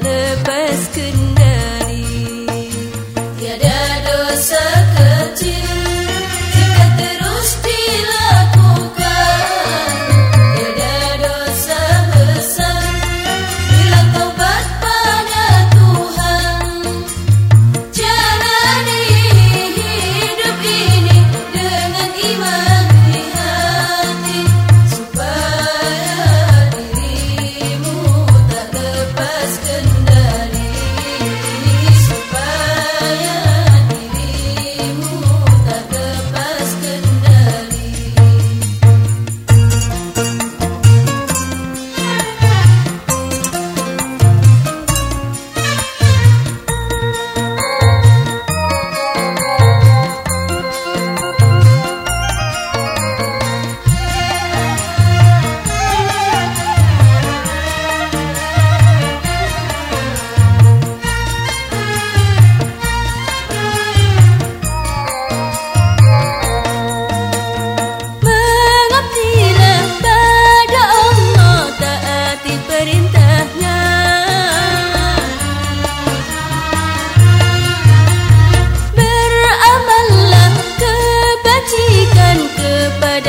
that the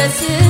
谢谢。